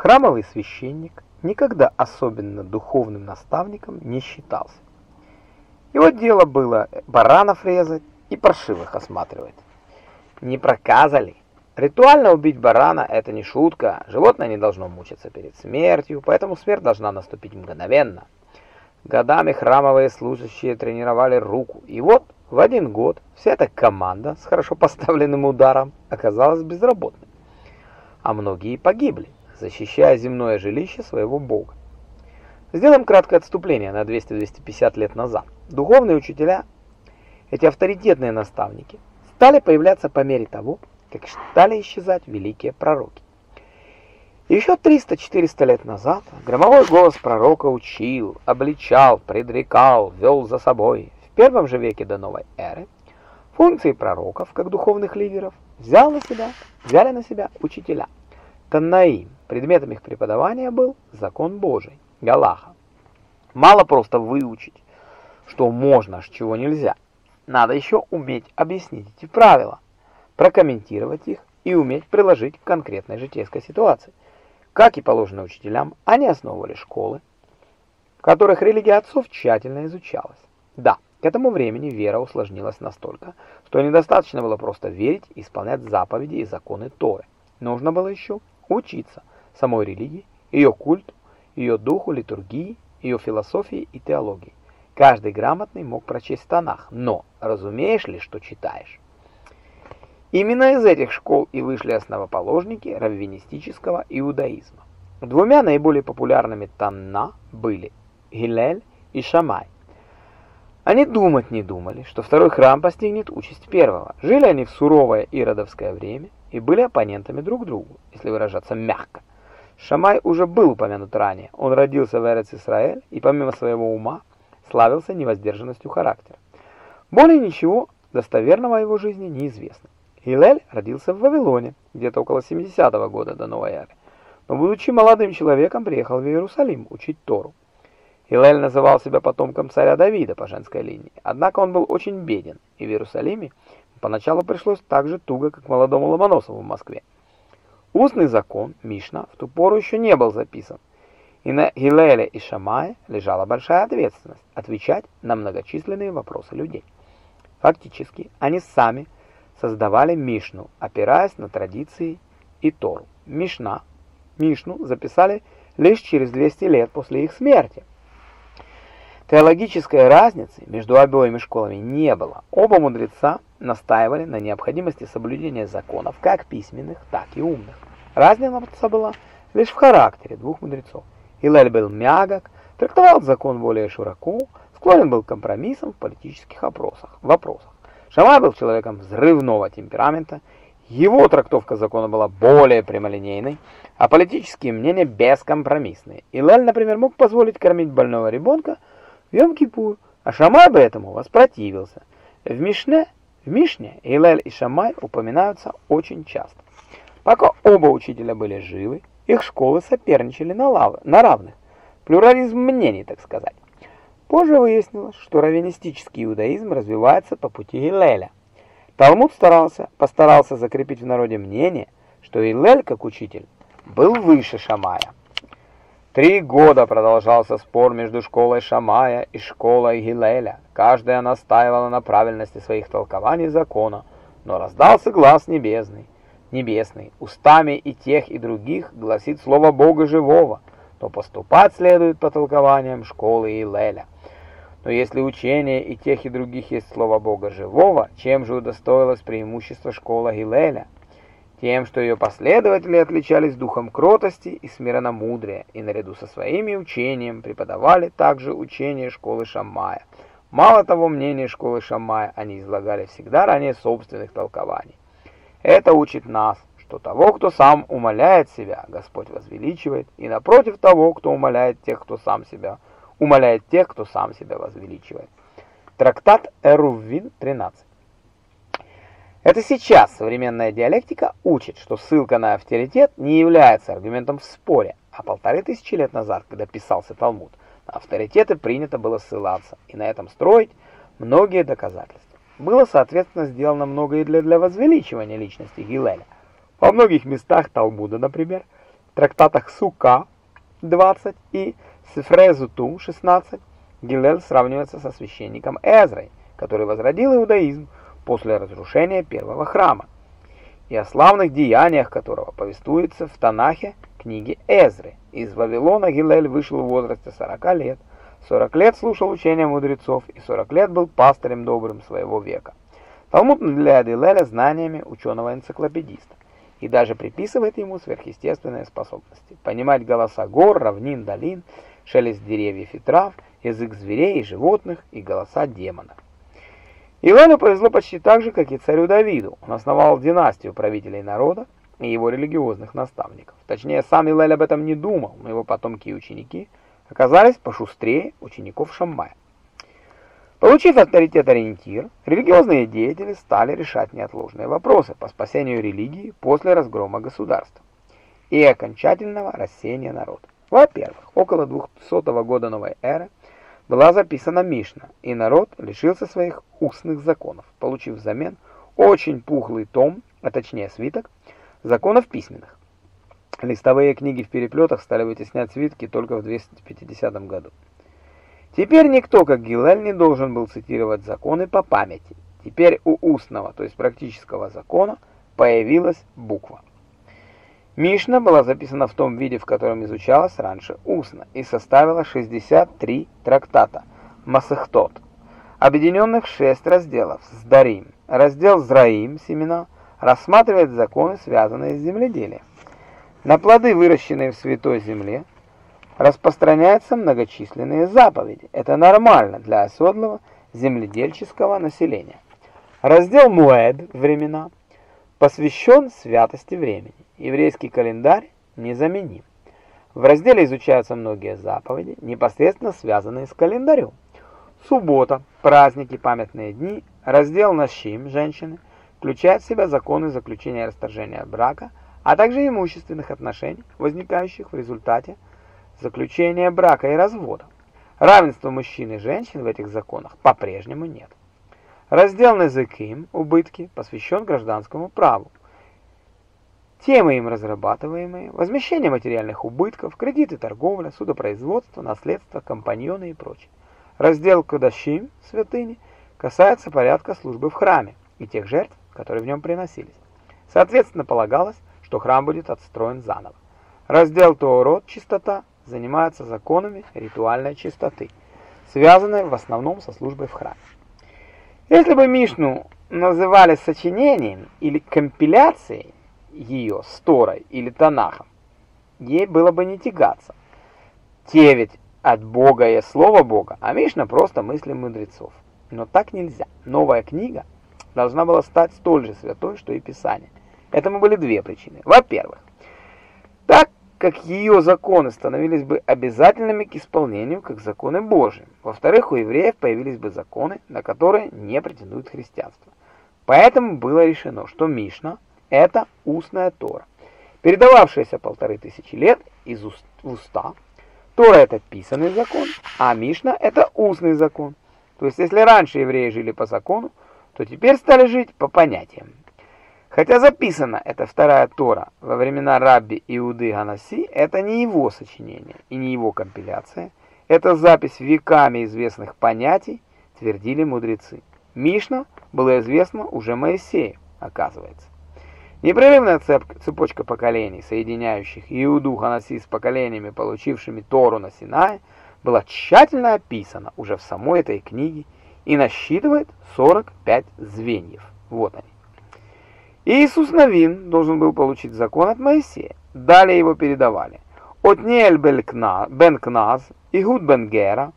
Храмовый священник никогда особенно духовным наставником не считался. Его дело было баранов резать и паршивых осматривать. Не проказали. Ритуально убить барана – это не шутка. Животное не должно мучиться перед смертью, поэтому смерть должна наступить мгновенно. Годами храмовые служащие тренировали руку, и вот в один год вся эта команда с хорошо поставленным ударом оказалась безработной. А многие погибли, защищая земное жилище своего бога. Сделаем краткое отступление на 200-250 лет назад. Духовные учителя, эти авторитетные наставники, стали появляться по мере того, как стали исчезать великие пророки. Еще 300-400 лет назад громовой голос пророка учил, обличал, предрекал, вел за собой. В первом же веке до новой эры функции пророков, как духовных лидеров, взял на себя, взяли на себя учителя. Таннаим, предметом их преподавания был закон Божий, Галаха. Мало просто выучить, что можно, а чего нельзя. Надо еще уметь объяснить эти правила, прокомментировать их и уметь приложить к конкретной житейской ситуации. Как и положено учителям, они основывали школы, в которых религия отцов тщательно изучалась. Да, к этому времени вера усложнилась настолько, что недостаточно было просто верить и исполнять заповеди и законы Торы. Нужно было еще учиться самой религии, ее культу, ее духу, литургии, ее философии и теологии. Каждый грамотный мог прочесть Танах, но разумеешь ли, что читаешь? Именно из этих школ и вышли основоположники раввинистического иудаизма. Двумя наиболее популярными Танна были Гилель и Шамай. Они думать не думали, что второй храм постигнет участь первого. Жили они в суровое иродовское время и были оппонентами друг другу, если выражаться мягко. Шамай уже был упомянут ранее. Он родился в Эрец-Исраэль и помимо своего ума славился невоздержанностью характера. Более ничего достоверного о его жизни неизвестно. Гилель родился в Вавилоне, где-то около 70 -го года до новой эры, но, будучи молодым человеком, приехал в Иерусалим учить Тору. Гилель называл себя потомком царя Давида по женской линии, однако он был очень беден, и в Иерусалиме поначалу пришлось так же туго, как молодому Ломоносову в Москве. Устный закон, Мишна, в ту пору еще не был записан, и на Гилеле и Шамае лежала большая ответственность отвечать на многочисленные вопросы людей. Фактически, они сами – создавали Мишну, опираясь на традиции и Тору. Мишна, Мишну записали лишь через 200 лет после их смерти. Теологической разницы между обоими школами не было. Оба мудреца настаивали на необходимости соблюдения законов, как письменных, так и умных. Разница была лишь в характере двух мудрецов. Илель был мягок, трактовал закон более широко, склонен был к компромиссам в политических вопросах. вопросах. Шамай был человеком взрывного темперамента, его трактовка закона была более прямолинейной, а политические мнения бескомпромиссные. Илаль, например, мог позволить кормить больного ребенка в Йом-Кипур, а Шамай бы этому воспротивился. В Мишне, в Мишне Илаль и Шамай упоминаются очень часто. Пока оба учителя были живы, их школы соперничали на, лав... на равных. Плюрализм мнений, так сказать. Позже выяснилось, что раввинистический иудаизм развивается по пути Гилеля. Талмуд старался, постарался закрепить в народе мнение, что Илель, как учитель, был выше Шамая. Три года продолжался спор между школой Шамая и школой Гилеля. Каждая настаивала на правильности своих толкований закона, но раздался глаз небесный. Небесный, устами и тех, и других гласит слово Бога живого, то поступать следует по толкованиям школы Илеля. Но если учение и тех, и других есть слово Бога живого, чем же удостоилось преимущество школа Гилеля? Тем, что ее последователи отличались духом кротости и смиренномудрия, и наряду со своими учением преподавали также учение школы Шаммая. Мало того, мнение школы Шаммая они излагали всегда ранее собственных толкований. Это учит нас, что того, кто сам умоляет себя, Господь возвеличивает, и напротив того, кто умоляет тех, кто сам себя умоляет, тех, кто сам себя возвеличивает. Трактат Эруввин 13. Это сейчас современная диалектика учит, что ссылка на авторитет не является аргументом в споре, а полторы тысячи лет назад, когда писался Талмуд, на авторитеты принято было ссылаться и на этом строить многие доказательства. Было, соответственно, сделано многое для, для возвеличивания личности Гилеля. Во многих местах Талмуда, например, трактатах Сука 20 и Сефрезуту 16 Гилель сравнивается со священником Эзрой, который возродил иудаизм после разрушения первого храма, и о славных деяниях которого повествуется в Танахе книги Эзры. Из Вавилона Гилель вышел в возрасте 40 лет, 40 лет слушал учения мудрецов и 40 лет был пастырем добрым своего века. Талмуд наделяет Гилеля знаниями ученого-энциклопедиста и даже приписывает ему сверхъестественные способности. Понимать голоса гор, равнин, долин, шелест деревьев и трав, язык зверей и животных и голоса демонов. Илану повезло почти так же, как и царю Давиду. Он основал династию правителей народа и его религиозных наставников. Точнее, сам Илель об этом не думал, но его потомки и ученики оказались пошустрее учеников Шаммая. Получив авторитет-ориентир, религиозные деятели стали решать неотложные вопросы по спасению религии после разгрома государства и окончательного рассеяния народа. Во-первых, около 200 года новой эры была записана Мишна, и народ лишился своих устных законов, получив взамен очень пухлый том, а точнее свиток, законов письменных. Листовые книги в переплетах стали вытеснять свитки только в 250 году. Теперь никто, как Гилель, не должен был цитировать законы по памяти. Теперь у устного, то есть практического закона, появилась буква. Мишна была записана в том виде, в котором изучалась раньше устно, и составила 63 трактата Масехтот, объединенных в 6 разделов с Дарим. Раздел Зраим, семена, рассматривает законы, связанные с земледелием. На плоды, выращенные в святой земле, распространяются многочисленные заповеди. Это нормально для оседлого земледельческого населения. Раздел Муэд времена посвящен святости времени. Еврейский календарь незаменим. В разделе изучаются многие заповеди, непосредственно связанные с календарем. Суббота, праздники, памятные дни, раздел Нашим, женщины, включает в себя законы заключения и расторжения брака, а также имущественных отношений, возникающих в результате заключения брака и развода. Равенства мужчин и женщин в этих законах по-прежнему нет. Раздел Незеким, убытки, посвящен гражданскому праву. Темы им разрабатываемые, возмещение материальных убытков, кредиты, торговля, судопроизводство, наследство, компаньоны и прочее. Раздел Кадашим, святыни, касается порядка службы в храме и тех жертв, которые в нем приносились. Соответственно, полагалось, что храм будет отстроен заново. Раздел Тоорот, чистота, занимается законами ритуальной чистоты, связанной в основном со службой в храме. Если бы Мишну называли сочинением или компиляцией ее с Торой или Танахом, ей было бы не тягаться. Те ведь от Бога и Слово Бога, а Мишна просто мысли мудрецов. Но так нельзя. Новая книга должна была стать столь же святой, что и Писание. Этому были две причины. Во-первых, так как ее законы становились бы обязательными к исполнению, как законы Божьи. Во-вторых, у евреев появились бы законы, на которые не претендует христианство. Поэтому было решено, что Мишна – это устная Тора, передававшаяся полторы тысячи лет из уст в уста. Тора – это писанный закон, а Мишна – это устный закон. То есть, если раньше евреи жили по закону, то теперь стали жить по понятиям. Хотя записана эта вторая Тора во времена Рабби Иуды Ганаси, это не его сочинение и не его компиляция. Это запись веками известных понятий, твердили мудрецы. Мишна было известно уже Моисею, оказывается. Непрерывная цепочка поколений, соединяющих Иуду Ханаси с поколениями, получившими Тору на Синае, была тщательно описана уже в самой этой книге и насчитывает 45 звеньев. Вот они. Иисус Навин должен был получить закон от Моисея. Далее его передавали. Отниэль бен Кназ, Игуд бен Гера,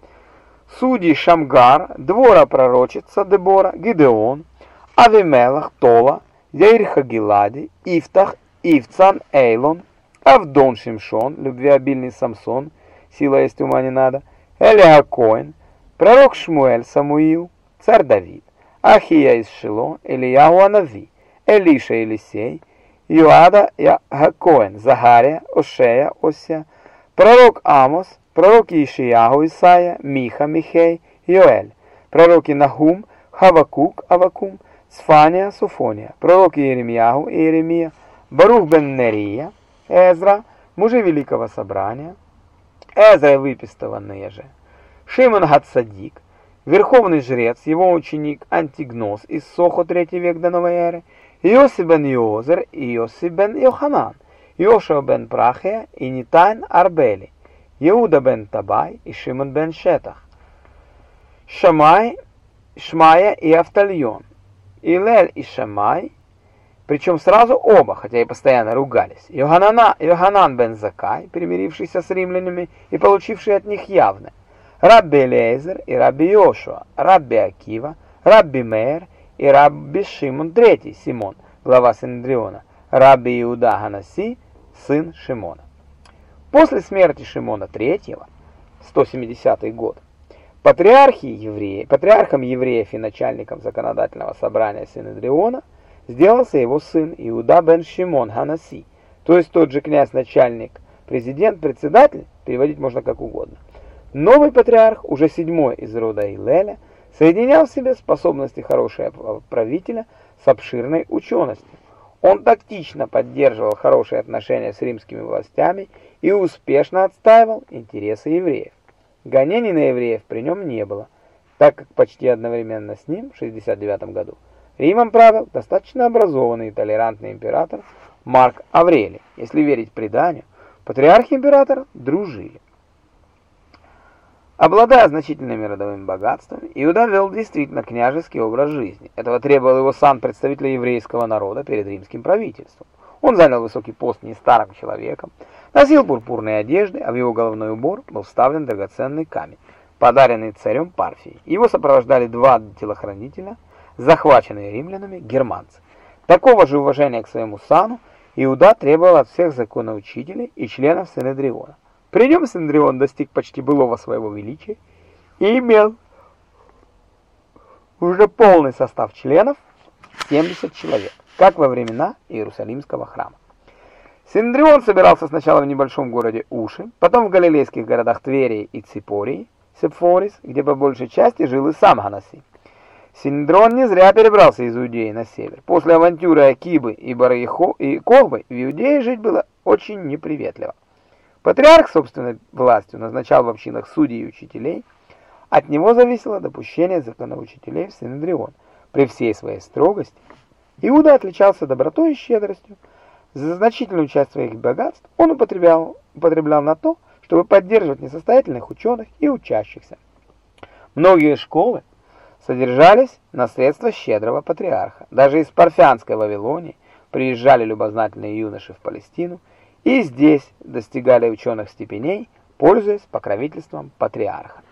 судьи Шамгар, двора пророчица Дебора, Гидеон, Авимелах, Тола, Яир Хагилади, Ифтах, Ивцан, Эйлон, Авдон Шимшон, любвеобильный Самсон, сила есть ума не надо, Элиа Коэн, пророк Шмуэль Самуил, царь Давид, Ахия из Шило, Ильяу Анави, Элиша Елисей, Йоада Хакоэн, Захария, Ошея, Ося, пророк Амос, пророк Ишияху Исаия, Миха, Михей, Йоэль, пророки Нахум, Хавакук, Авакум, Сфания, Суфония, пророки Иеремьяху, Иеремия, Барух бен Нерия, Эзра, мужи Великого Собрания, Эзра выпистованные же, Шимон Гацадик, верховный жрец, его ученик Антигнос из Сохо 3 век до новой эры, Йоси бен Йозер и Йоси бен Йоханан, Йошуа бен Прахия и Нитайн Арбели, Иуда бен Табай и Шимон бен Шетах, Шамай, Шмая и Автальон, Илель и Шамай, причем сразу оба, хотя и постоянно ругались. Йоханана, Йоханан бен Закай, примирившийся с римлянами и получивший от них явное. Рабби Элейзер и Рабби Йошуа, Рабби Акива, Рабби Мейер и Рабби Шимон III, Симон, глава Синедриона, Рабби Иуда Ганаси, сын Шимона. После смерти Шимона III, 170 год, патриархи евреи, патриархом евреев и начальником законодательного собрания Синедриона сделался его сын Иуда бен Шимон Ханаси, то есть тот же князь-начальник, президент, председатель, переводить можно как угодно. Новый патриарх, уже седьмой из рода Илеля, соединял в себе способности хорошего правителя с обширной ученостью. Он тактично поддерживал хорошие отношения с римскими властями и успешно отстаивал интересы евреев. Гонений на евреев при нем не было, так как почти одновременно с ним, в 69 году, Римом правил достаточно образованный и толерантный император Марк Аврелий. Если верить преданию, патриархи императора дружили. Обладая значительными родовыми богатствами, Иуда вел действительно княжеский образ жизни. Этого требовал его сан представителя еврейского народа перед римским правительством. Он занял высокий пост не старым человеком, носил пурпурные одежды, а в его головной убор был вставлен драгоценный камень, подаренный царем Парфии. Его сопровождали два телохранителя, захваченные римлянами германцы. Такого же уважения к своему сану Иуда требовал от всех законоучителей и членов Синедриона. При нем Синдрион достиг почти былого своего величия и имел уже полный состав членов 70 человек, как во времена Иерусалимского храма. Синдрион собирался сначала в небольшом городе Уши, потом в галилейских городах Тверии и Ципории, Сепфорис, где по большей части жил и сам Ганаси. Синдрон не зря перебрался из Иудеи на север. После авантюры Акибы и Бараихо и Когбы в Иудее жить было очень неприветливо. Патриарх собственной властью назначал в общинах судей и учителей. От него зависело допущение законоучителей в Синедрион. При всей своей строгости Иуда отличался добротой и щедростью. За значительную часть своих богатств он употреблял, употреблял на то, чтобы поддерживать несостоятельных ученых и учащихся. Многие школы содержались на средства щедрого патриарха. Даже из парфянской Вавилонии приезжали любознательные юноши в Палестину и здесь достигали ученых степеней, пользуясь покровительством патриарха.